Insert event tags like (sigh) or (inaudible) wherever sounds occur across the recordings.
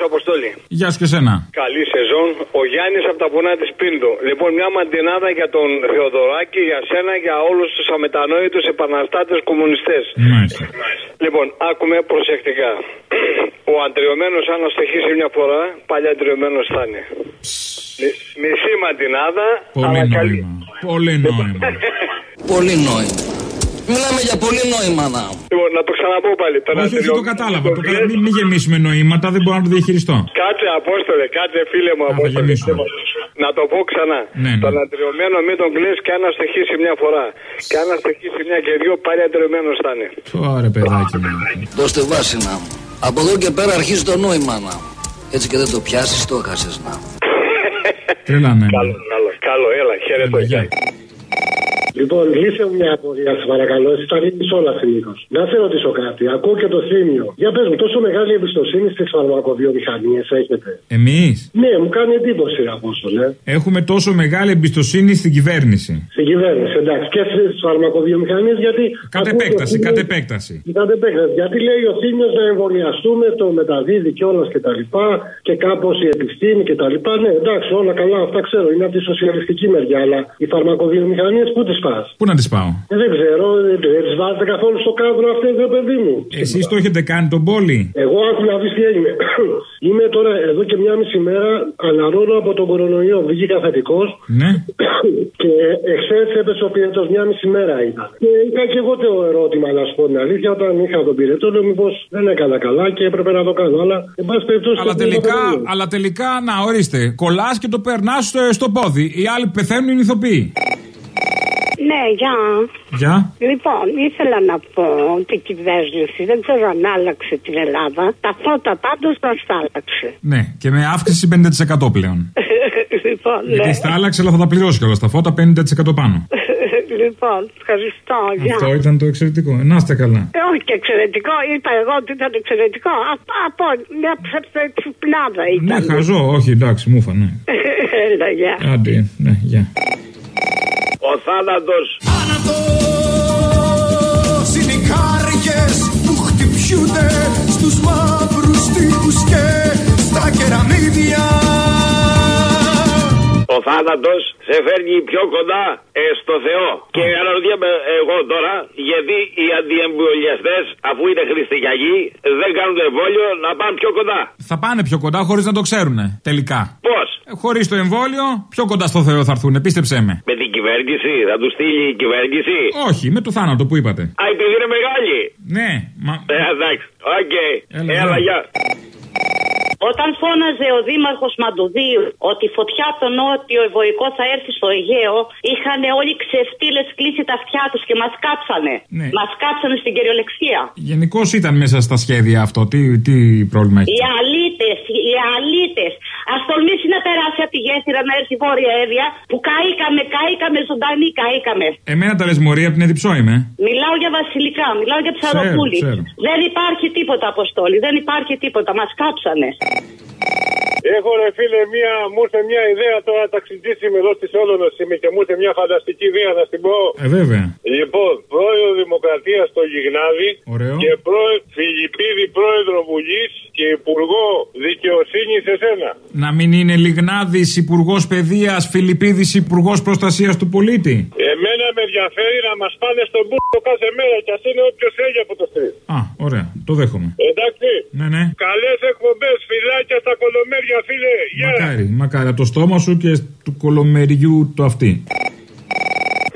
σου, Αποστόλη. Γεια σου και σένα. Καλή σεζόν. Ο Γιάννης από τα πουνά της Πίντο. Λοιπόν, μια μαντινάδα για τον Θεοδωράκη, για σένα, για όλους τους αμετανόητους επαναστάτες κομμουνιστές. Μάλιστα. Λοιπόν, άκουμε προσεκτικά. Ο αντριωμένος, αν αστοχήσει μια φορά, πάλι αντριωμένος θα είναι. Μι- Μισή μαντινάδα, Πολύ αλλά καλή. νόημα. Πολύ νόημα. Πολύ νόημα. Μιλάμε για πολύ νόημα να. Λοιπόν, να το ξαναπώ πάλι. Τον Όχι, όχι, αντριω- το κατάλαβα. τον Το κλαις- κα- Μην μην γεμίσουμε νοήματα, δεν μπορώ να το διαχειριστώ. Κάτσε, Απόστολε, κάτσε, φίλε μου, θα Απόστολε. γεμίσουμε. Να το πω ξανά. Ναι, ναι. Τον αντριωμένο μην τον κλαις και αν αστοχήσει μια φορά. Και αν αστοχήσει μια και δύο, πάλι αντριωμένος θα είναι. Ωραία, παιδάκι μου. Δώστε βάση να. Από εδώ και πέρα αρχίζει το νόημα να. Έτσι και δεν το πιάσεις, το έχασες να. Τρελά, ναι. Καλό, καλό, καλό, έλα, χαίρετε. Έλα, γεια. Λοιπόν, λύσε μου μια απορία, σε παρακαλώ. Εσύ τα λύνει όλα συνήθω. Να σε ρωτήσω κάτι. Ακούω και το θύμιο. Για πες μου, τόσο μεγάλη εμπιστοσύνη στις φαρμακοβιομηχανίες έχετε; Εμείς; Ναι, μου κάνει εντύπωση από όσο ναι. έχουμε τόσο μεγάλη εμπιστοσύνη στην κυβέρνηση. Στην κυβέρνηση, εντάξει. Και στις φαρμακοβιομηχανίες, γιατί. Κατ' ακούω το επέκταση, Θήμιο- κατ' επέκταση. Κατ' επέκταση. Γιατί λέει ο Θήμιος να εμβολιαστούμε, το μεταδίδει κιόλα και τα λοιπά. Και κάπως η επιστήμη και τα λοιπά. Ναι, εντάξει, όλα καλά, αυτά ξέρω. Είναι από τη σοσιαλιστική μεριά. Αλλά οι φαρμακοβιομηχανίες πού τις πα. Πού να τις πάω; Ε, δεν ξέρω, δεν δεν τις βάζετε καθόλου στο κάδρο αυτές, ρε παιδί μου. Εσείς το έχετε κάνει τον πόλη; Εγώ άκου να δεις τι έγινε. (coughs) Είμαι τώρα εδώ και μια μισή μέρα αναρρώνω από τον κορονοϊό. Βγήκα θετικό Ναι. (coughs) και εχθές έπεσε ο πυρετός. Μια μισή μέρα ήταν. Και είχα και εγώ το ερώτημα, να σου πω την αλήθεια, όταν είχα τον πυρετό, λέω μήπως δεν έκανα καλά και έπρεπε να το κάνω. Αλλά εν πάση περιπτώσει. Αλλά το πήρα τελικά, το παιδί. αλλά τελικά, να ορίστε, κολλάς και το περνάς στο, στο πόδι. Οι άλλοι που πεθαίνουν είναι ηθοποιοί. Ναι, γεια. Γεια. Λοιπόν, ήθελα να πω ότι η κυβέρνηση δεν ξέρω αν άλλαξε την Ελλάδα. Τα φώτα πάντως μας τα άλλαξε. Ναι, και με αύξηση 50% πλέον. (laughs) λοιπόν, ναι. Γιατί στα άλλαξε, αλλά θα τα πληρώσει κιόλας. Τα φώτα 50% πάνω. (laughs) λοιπόν, ευχαριστώ. Γεια. Αυτό ήταν το εξαιρετικό. Ε, Να είστε καλά. Ε, όχι και εξαιρετικό, είπα εγώ ότι ήταν εξαιρετικό. Αυτό από μια ψευδεξυπνάδα Ναι, ήταν. χαζό, όχι, εντάξει, μου ναι. (laughs) Έλα, γεια. Άντε, ναι, γεια. Ο θάνατος Θάνατος είναι οι κάργες που χτυπιούνται στους μαύρους τείχους και στα κεραμίδια Ο θάνατος σε φέρνει πιο κοντά ε, στο Θεό. Και αναρωτιέμαι εγώ τώρα, γιατί οι αντιεμβολιαστές, αφού είναι χριστιανοί, δεν κάνουν το εμβόλιο να πάνε πιο κοντά; Θα πάνε πιο κοντά χωρίς να το ξέρουν. Τελικά. Πώς, Χωρίς το εμβόλιο, πιο κοντά στο Θεό θα έρθουν. Πίστεψέ με. με την κυβέρνηση, θα τους στείλει η κυβέρνηση; Όχι, με το θάνατο που είπατε. Α, επειδή είναι μεγάλη. Ναι, μα. Ε, εντάξει, οκ. Έλα, Έλα, γεια. γεια. Όταν φώναζε ο Δήμαρχος Μαντουδίου ότι η φωτιά από το νότιο Ευβοϊκό θα έρθει στο Αιγαίο, είχαν όλοι ξεφτίλες κλείσει τα αυτιά τους και μας κάψανε. Ναι. Μας κάψανε στην κυριολεξία. Γενικώς ήταν μέσα στα σχέδια αυτό. Τι, τι πρόβλημα έχει. Οι αλήτες, οι αλήτες. Α τολμήσει να περάσει από τη γέφυρα να έρθει η βόρεια έδεια που καήκαμε, καήκαμε ζωντανοί, καήκαμε. Εμένα τα λες μωρία από την Εδιψό είμαι. Μιλάω για βασιλικά, μιλάω για ψαροπούλη. ξέρω. Δεν υπάρχει τίποτα, Αποστόλη, δεν υπάρχει τίποτα. Μας κάψανε. Έχω ρε φίλε μία, μου ήρθε μια ιδέα τώρα ταξιτζής είμαι εδώ στη Σόλωνος είμαι και μου ήρθε μια φανταστική ιδέα να την πω. Ε, βέβαια. Λοιπόν, πρόεδρο Δημοκρατίας στο Γιγνάδη Ωραίο. και πρόεδρο Φιλιππίδη πρόεδρο Βουλής και υπουργό δικαιοσύνης σε σένα. Να μην είναι Λιγνάδης υπουργός παιδείας, Φιλιππίδης υπουργός προστασίας του πολίτη. Εμένα με ενδιαφέρει να μας πάνε στον μπουρκο κάθε μέρα και ας είναι όποιος θέλει από το στρίτ. Α, ωραία, το δέχομαι. Εντάξει. Ναι, ναι. Καλές εκπομπές, φυλάκια στα κολομέρια, φίλε. Γεια. Μακάρι, μακάρι. Από το στόμα σου και του κολομεριού το αυτή.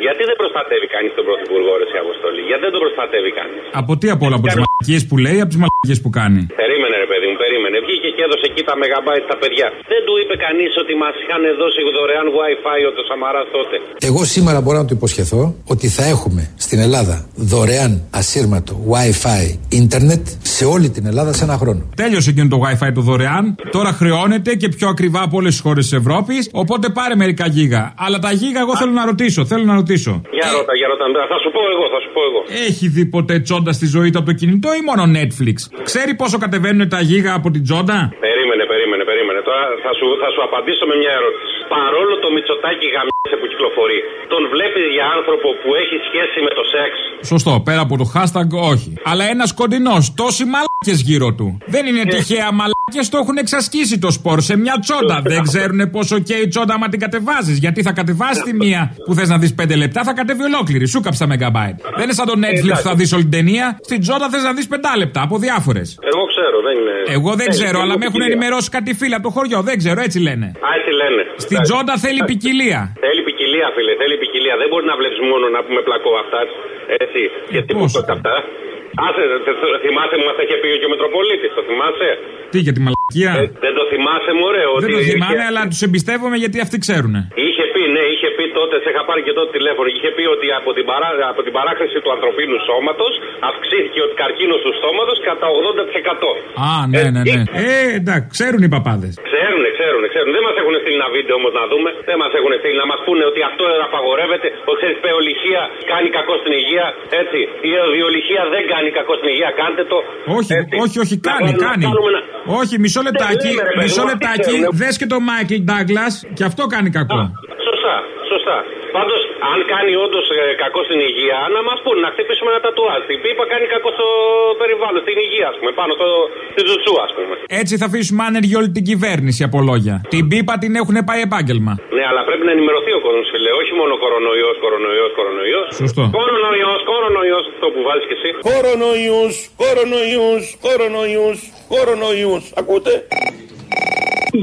Γιατί δεν προστατεύει κανείς τον πρωθυπουργό, Ρε σε Αποστολή; Γιατί δεν τον προστατεύει κανείς; Από τι απ' όλα, από τις μαλακίες που λέει, από τις μαλακίες που κάνει; Περίμενε, ρε παιδί μου, περίμενε. Βγήκε και έδωσε εκεί τα μεγαμπάιτ στα παιδιά. Δεν του είπε κανείς ότι μας είχαν δώσει δωρεάν WiFi ο το Σαμαράς τότε. Εγώ σήμερα μπορώ να του υποσχεθώ ότι θα έχουμε στην Ελλάδα δωρεάν ασύρματο Wi-Fi ίντερνετ σε όλη την Ελλάδα σε ένα χρόνο. Τέλειωσε εκείνο το WiFi το δωρεάν. Τώρα χρεώνεται και πιο ακριβά από όλες τις χώρες της Ευρώπης. Οπότε πάρε μερικά γίγα. Αλλά τα γίγα εγώ θέλω να ρωτήσω. Θέλω να ρωτήσω. Για ρώτα, για ρώτα. Θα σου πω εγώ, θα σου πω εγώ. Έχει δει ποτέ τσόντα στη ζωή του από το κινητό ή μόνο Netflix; Ξέρει πόσο κατεβαίνουν τα γίγα από την τσόντα. Περίμενε, περίμενε, περίμενε. Τώρα θα σου, θα σου απαντήσω με μια ερώτηση. Παρόλο το Μητσοτάκη γαμιέσαι που κυκλοφορεί, τον βλέπεις για άνθρωπο που έχει σχέση με το σεξ. Σωστό, πέρα από το hashtag όχι. Αλλά ένας κοντινός, τόσοι μαλάκες γύρω του. Δεν είναι τυχαία μαλάκες Και το έχουν εξασκήσει το σπορ σε μια τσόντα. Δεν ξέρουν πόσο και η τσόντα άμα την κατεβάζεις. Γιατί θα κατεβάσει τη μία που θες να δεις 5 λεπτά, θα κατέβει ολόκληρη. Σου κάψα megabyte. Δεν είναι σαν το Netflix που θα δεις όλη την ταινία. Στην τσόντα θες να δεις 5 λεπτά από διάφορες. Εγώ ξέρω, δεν είναι. Εγώ δεν Θέλει ξέρω, αλλά με έχουν ποικιλία. ενημερώσει κάτι φίλοι από το χωριό. Δεν ξέρω, έτσι λένε. Α, έτσι λένε. Στην Εντάξει. τσόντα θέλει ποικιλία. Θέλει ποικιλία, φίλε, θέλει ποικιλία. Δεν μπορείς να βλέπεις μόνο να πούμε πλακό αυτά. Έτσι. Και Ε, πώς; τίποτα αυτά. Άσε, θε- θε- θυμάσαι που μας είχε πει και ο Μητροπολίτη, το θυμάσαι; Τι για τη μαλακία; Ε, δεν το θυμάσαι, μωρέ. Δεν ότι το θυμάμαι, είχε- αλλά τους εμπιστεύομαι γιατί αυτοί ξέρουν. Είχε πει, ναι, είχε πει τότε, σε είχα πάρει και τότε τηλέφωνο. Είχε πει ότι από την, παρά, από την παράχρηση του ανθρωπίνου σώματος αυξήθηκε ο καρκίνος του στόματος κατά 80%. Α, ναι, Ε, ναι, ναι. ή- Ε, εντάξει, ξέρουν οι παπάδες. Ξέρουνε, ξέρουνε, ξέρουνε. Δεν μας έχουν στείλει ένα βίντεο όμως να δούμε. Δεν μας έχουν στείλει να μας πούνε ότι αυτό απαγορεύεται. Ο ξέρεις, πεολυχία κάνει κακό στην υγεία. Έτσι. Η αιωδιολυχία δεν κάνει κακό στην υγεία. Κάντε το. Όχι, έτσι. όχι, όχι, Να κάνει, κάνουμε- να κάνει. κάνουμε ένα- Όχι, μισό λεπτάκι, λέμε, ρε παιδί μισό μου, αυτοί λεπτάκι. ξέρουνε. Δες και το Μάικλ Ντάγκλα και αυτό κάνει κακό. Σωστά, σωστά. Πάντως, αν κάνει όντως κακό στην υγεία, να μας πούνε να χτυπήσουμε ένα τατουάζ. Η πίπα κάνει κακό στο περιβάλλον, στην υγεία, ας πούμε, πάνω στο στη τζουτσού, ας πούμε. Έτσι θα αφήσουμε άνεργη όλη την κυβέρνηση από λόγια. Την πίπα την έχουν πάει επάγγελμα. Ναι, αλλά πρέπει να ενημερωθεί ο κόσμος, φίλε. Όχι μόνο κορονοϊός, κορονοϊός, κορονοϊός. Σωστό. Κορονοϊός, κορονοϊός, το που βάζει και εσύ. Κορονοϊούς, κορονοϊούς, κορονοϊούς, κορονοϊούς. Ακούτε;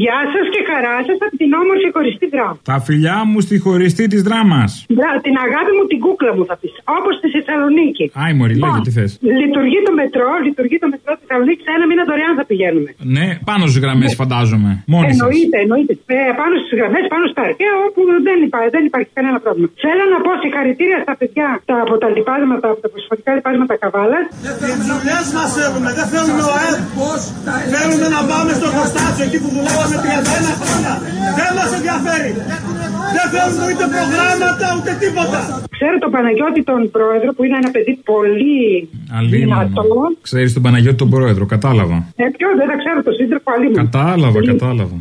Γεια σας και χαρά σας από την όμορφη χωριστή δράμα. Τα φιλιά μου στη χωριστή της δράμας. Μπράβο, την αγάπη μου την κούκλα μου θα πεις. Όπως στη Θεσσαλονίκη. Άι, Μωρή, λέγε τι θες. Λειτουργεί το μετρό, λειτουργεί το μετρό στη Θεσσαλονίκης. Σε ένα μήνα δωρεάν θα πηγαίνουμε. Ναι, πάνω στις γραμμές φαντάζομαι. Μόνοι σας. εννοείται, εννοείται. Ε, πάνω στις γραμμές, πάνω στα αρχαία, όπου δεν υπάρχει, δεν υπάρχει κανένα πρόβλημα. Θέλω να πω συγχαρητήρια στα παιδιά τα, από τα λοιπάσματα, από τα προσφορικά λοιπάσματα καβάλας. Οι δουλειές μας θέλουμε, δεν θέλουμε ο ΑΕΠ. Θέλουμε να πάμε στο χωστάσιο εκεί που δουλεύαμε 31 χρόνια. Δεν μας ενδιαφέρει. Δεν θέλουμε ούτε προγράμματα ούτε τίποτα. Ξέρω τον Παναγιώτη τον πρόεδρο που είναι ένα παιδί πολύ δυνατό. Ξέρεις τον Παναγιώτη τον πρόεδρο, κατάλαβα. Ε, ποιο δεν θα ξέρω το σύντροφο αλλή μου. Κατάλαβα, κατάλαβα.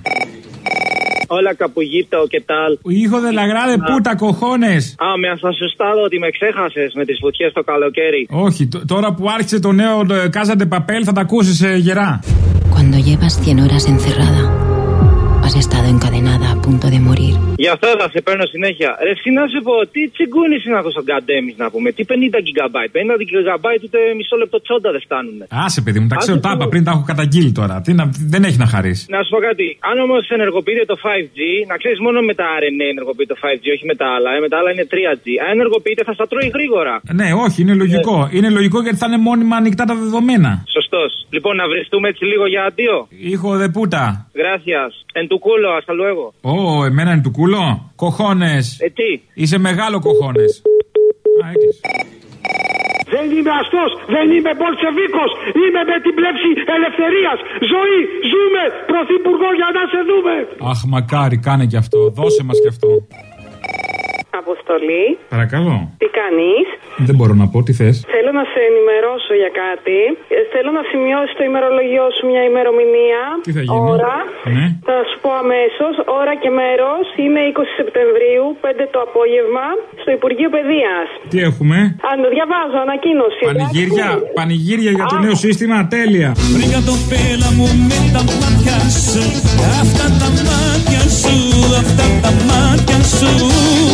Όλα καπουγίπτα, ο κετάλ. Ήχο δε λαγράδε, πού τα κοχώνες. Α, με ασασουστάδω ότι με ξέχασες με τις φωτιές το καλοκαίρι. Όχι, τώρα που άρχισε το νέο Κάζαντε Παπέλ θα τα ακούσεις ε, γερά. Cuando llevas 100 horas encerrada, has estado encadenada punto de morir. Γι' αυτό θα σε παίρνω συνέχεια. Ρε, εσύ να σου πω, τι τσιγκούνι είναι αυτό ο γκαντέμις να πούμε. Τι 50 GB. 50 GB ούτε μισό λεπτό τσόντα δεν φτάνουν. Άσε, παιδί μου, τα ξέρω Άντε, τα είπα φίλε. πριν τα έχω καταγγείλει τώρα. Τι να, δεν έχει να χαρίσει. Να σου πω κάτι. Αν όμως ενεργοποιείται το 5G, να ξέρεις μόνο με τα RNA ενεργοποιείται το 5G, όχι με τα άλλα. Ε, με τα άλλα είναι 3G. Αν ενεργοποιείται θα στα τρώει γρήγορα. Ναι, όχι, είναι λογικό. Είναι λογικό γιατί θα είναι μόνιμα ανοιχτά τα δεδομένα. Σωστός. Λοιπόν, να βριστούμε έτσι λίγο για αντίο. Hijo de puta. Gracias. En tu culo, hasta luego. Ω, εμένα είναι του κούλο. Κοχώνες. Ε, τι; Είσαι μεγάλο κοχώνες. Α, έκλεισε. Δεν είμαι αστός, δεν είμαι Μπολσεβίκο. Είμαι με την πλεύση ελευθερίας. Ζωή, ζούμε. Πρωθυπουργό για να σε δούμε. Αχ, μακάρι, κάνε και αυτό. Δώσε μας και αυτό. Αποστολή. Παρακαλώ. Τι κάνεις; Δεν μπορώ να πω, τι θες; Θέλω να σε ενημερώσω για κάτι. Ε, Θέλω να σημειώσεις το ημερολογιό σου μια ημερομηνία. Τι θα γίνει; Ώρα. Ναι. Θα σου πω αμέσως. Ώρα και μέρος είναι 20 Σεπτεμβρίου, 5 το απόγευμα, στο Υπουργείο Παιδείας. Τι έχουμε; Αν το διαβάζω, ανακοίνωση. Πανηγύρια, πανηγύρια για το νέο σύστημα, τέλεια. Βρήκα το πέλαμο με τα μάτια σου Αυτά τα μάτια σου, αυτά τα μάτια σου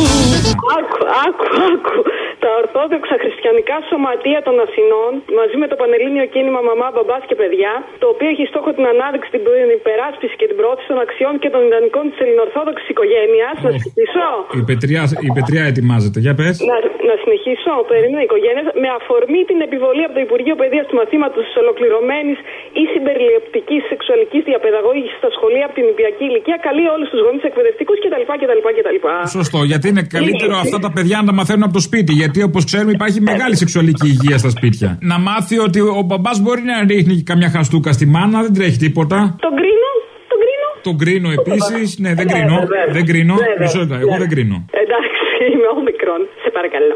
Άκου, άκου, άκου. Τα Ορθόδοξα Χριστιανικά Σωματεία των Αθηνών, μαζί με το Πανελλήνιο Κίνημα Μαμά, Μπαμπάς και Παιδιά, το οποίο έχει στόχο την ανάδειξη, την υπεράσπιση και την προώθηση των αξιών και των ιδανικών της ελληνοορθόδοξης οικογένειας. Να συνεχίσω. Η πετριά, η πετριά ετοιμάζεται, για πες. Να, να συνεχίσω. Περίμενα οικογένεια με αφορμή την επιβολή από το Υπουργείο Παιδείας του μαθήματος της ολοκληρωμένης ή συμπεριληπτικής σεξουαλικής διαπαιδαγώγησης στα σχολεία από την νηπιακή ηλικία, καλεί όλους τους γονείς εκπαιδευτικούς κτλ. Κτλ, κτλ. Σωστό, γιατί είναι καλύτερο αυτά τα παιδιά να τα μαθαίνουν από το σπίτι. Γιατί όπως ξέρουμε υπάρχει μεγάλη σεξουαλική υγεία στα σπίτια. Να μάθει ότι ο μπαμπάς μπορεί να ρίχνει καμιά χαστούκα στη μάνα, δεν τρέχει τίποτα. Τον κρίνω, τον κρίνω. Τον κρίνω επίσης. Ναι, δεν κρίνω. βέβαια. Δεν κρίνω. Βέβαια. Μισό λεπτό, εγώ Ναι. δεν κρίνω. Εντάξει, είμαι όμικρον. Σε παρακαλώ.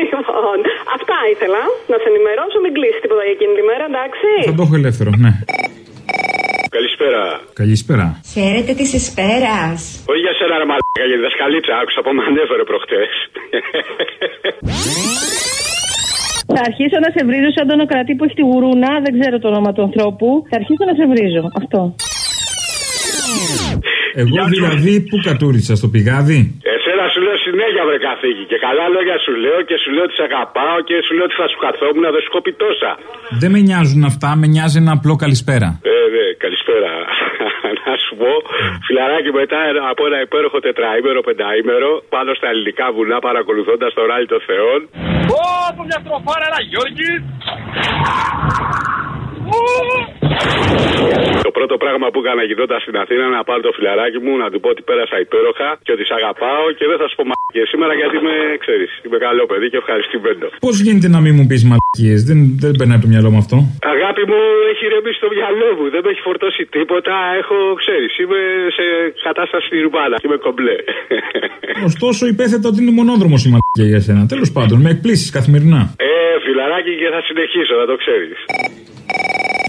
Λοιπόν, αυτά ήθελα να σε ενημερώσω. Μην κλείσεις τίποτα για εκείνη τη μέρα, εντάξει. Θα το έχω ελεύθερο, ναι. Καλησπέρα. Καλησπέρα. Χαίρετε της Εσπέρας. Όχι για σένα, ρε μαλάκα, για τη δασκαλίτσα. Άκουσα από μανέφερε προχτές. Θα αρχίσω να σε βρίζω σαν τον Οκρατή που έχει τη γουρούνα, δεν ξέρω το όνομα του ανθρώπου. Θα αρχίσω να σε βρίζω. Αυτό. Εγώ δηλαδή που κατούρισα στο πηγάδι; Εσένα σου λέω συνέχεια βρε καθήκη και καλά λόγια σου λέω και σου λέω ότι σε αγαπάω και σου λέω ότι θα σου καθόμουν δεν σου κόπει τόσα. Δεν με νοιάζουν αυτά, με νοιάζει ένα απλό καλησπέρα. Ε, ναι, καλησπέρα. (laughs) Να σου πω, φιλαράκι μετά από ένα υπέροχο τετραήμερο, πενταήμερο, πάνω στα ελληνικά βουνά παρακολουθώντας το ράλι των Θεών. Ω, από μια στροφάρα, ένα Γιώργης. Το πρώτο πράγμα που έκανα γυρνώντα στην Αθήνα να πάρω το φιλαράκι μου, να του πω ότι πέρασα υπέροχα και ότι σ' αγαπάω και δεν θα σου πω μαλακίες σήμερα γιατί με ξέρεις. Είμαι καλό παιδί και ευχαριστημένο. Πώς γίνεται να μην μου πεις μαλακίες, δεν, δεν περνάει από το μυαλό μου αυτό. Αγάπη μου έχει ρεμίσει το μυαλό μου, δεν με έχει φορτώσει τίποτα. Έχω, ξέρεις, είμαι σε κατάσταση ρουμπάνα. Είμαι κομπλέ. (laughs) Ωστόσο υπέθετα ότι είναι μονόδρομος η μαλακία για σένα. Τέλος πάντων, με εκπλήσεις καθημερινά. Ε, φιλαράκι και θα συνεχίσω, να το ξέρεις.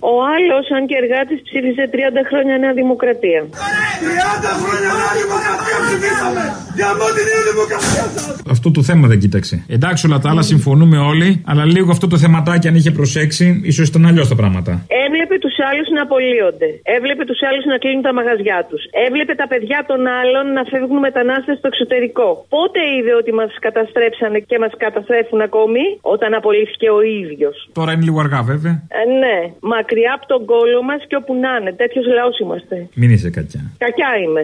Ο άλλος, αν και εργάτης, ψήφισε 30 χρόνια Νέα Δημοκρατία. 30 χρόνια Νέα Δημοκρατία ψηφίσαμε! Για μόνο την Νέα Δημοκρατία σας! Αυτό το θέμα δεν κοίταξε. Εντάξει, όλα τα άλλα συμφωνούμε όλοι, αλλά λίγο αυτό το θεματάκι, αν είχε προσέξει, ίσως ήταν αλλιώς τα πράγματα. Έβλεπε τους άλλους να απολύονται. Έβλεπε τους άλλους να κλείνουν τα μαγαζιά τους. Έβλεπε τα παιδιά των άλλων να φεύγουν μετανάστες στο εξωτερικό. Πότε είδε ότι μας καταστρέψανε και μας καταστρέφουν ακόμη, όταν απολύθηκε ο ίδιος. Τώρα είναι λίγο αργά, βέβαια. Ε, ναι, μακριά από τον κόλο μας και όπου να είναι. Τέτοιος λαός είμαστε. Μην είσαι κακιά. Κακιά είμαι.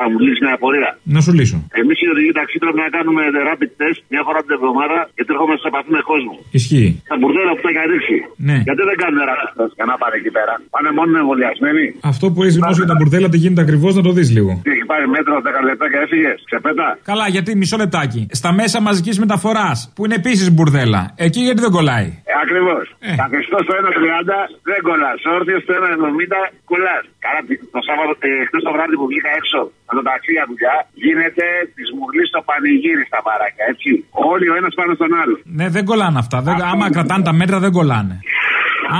Θα μου λύσεις μια απορία. Να σου λύσω. Εμείς οι οδηγοί ταξί πρέπει να κάνουμε rapid test μια φορά την εβδομάδα γιατί έρχομαστε σε επαφή με κόσμο. Ισχύει. Τα μπουρδέλα που τα έχει ρίξει. Ναι. Γιατί δεν κάνουν rapid test για να πάνε εκεί πέρα. Πάνε μόνο εμβολιασμένοι. Αυτό που έχεις γνώση για τα μπουρδέλα τι γίνεται ακριβώς να το δεις λίγο. Τι έχει πάρει μέτρο 10 λεπτά και έφυγες. Ξεπέτα. Καλά, γιατί μισό λεπτάκι. Στα μέσα μαζικής μεταφοράς που είναι επίσης μπουρδέλα. Εκεί γιατί δεν κολλάει; Ε, Ακριβώς. Τα Χριστό στο 1,30 δεν κολλάς. Όρθιος στο 1,70 κολλάς. Καλά, το Σάββατο, ε, χτες το βράδυ που βγήκα έξω με το ταξί για δουλειά, γίνεται της μουρλή στο πανηγύρι στα μπαράκια, έτσι. Όλοι ο ένας πάνω στον άλλο. Ναι, δεν κολλάνε αυτά. Δεν, άμα κρατάνε τα μέτρα δεν κολλάνε.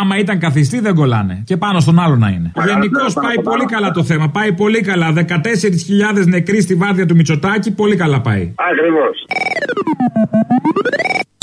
Άμα ήταν καθιστή δεν κολλάνε. Και πάνω στον άλλο να είναι. Γενικώς πάει πολύ καλά το θέμα. Πάει πολύ καλά. 14.000 νεκροί στη βάρδια του Μητσοτάκη. Πολύ καλά πάει. Ακριβώς.